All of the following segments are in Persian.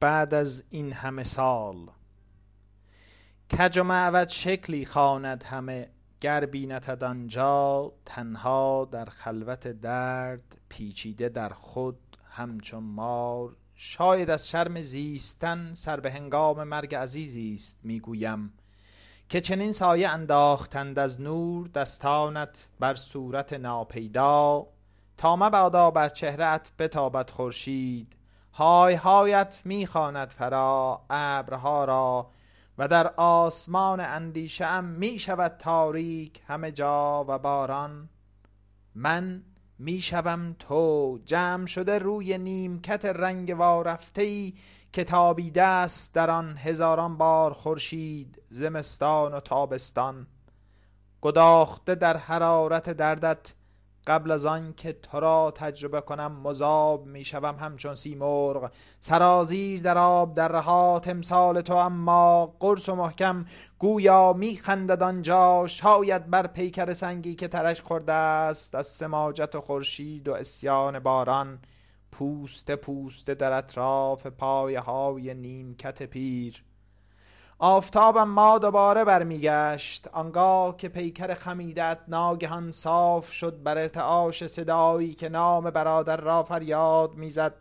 بعد از این همه سال. کج و معوج شکلی خواند همه گر بینتت آنجا تنها در خلوت درد پیچیده در خود همچو مار. شاید از شرم زیستن سر به هنگام مرگ عزیزی است می گویم که چنین سایه انداختند از نور دستانت بر صورت ناپیدا. تا مبادا بر چهره ات بتابد خورشید های هایت می خواند فرا ابرها را و در آسمان اندیشه ام می شود تاریک همه جا و باران. من می شوم تو جمع شده روی نیمکت رنگ وارفته ای که تابیده است در آن هزاران بار خورشید زمستان و تابستان. گداخته در حرارت دردت قبل از آن که تو را تجربه کنم مذاب می شوم همچون سیمرغ. سرازیر در آب دره ها تمثال تو اما قرص و محکم گویا می خندد آنجا. شاید بر پیکر سنگی که ترش خورده است از سماجت و خورشید و عصیان باران. پوسته پوسته در اطراف پایه های نیمکت پیر. آفتابم ما دوباره برمیگشت. آنگاه که پیکر خمیدت ناگهان صاف شد بر ارتعاش صدایی که نام برادر را فریاد می‌زد.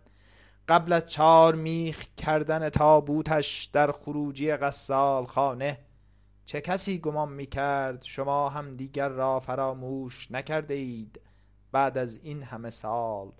قبل از چار میخ کردن تابوتش در خروجی غسال خانه چه کسی گمان می‌کرد شما هم دیگر را فراموش نکرده اید بعد از این همه سال؟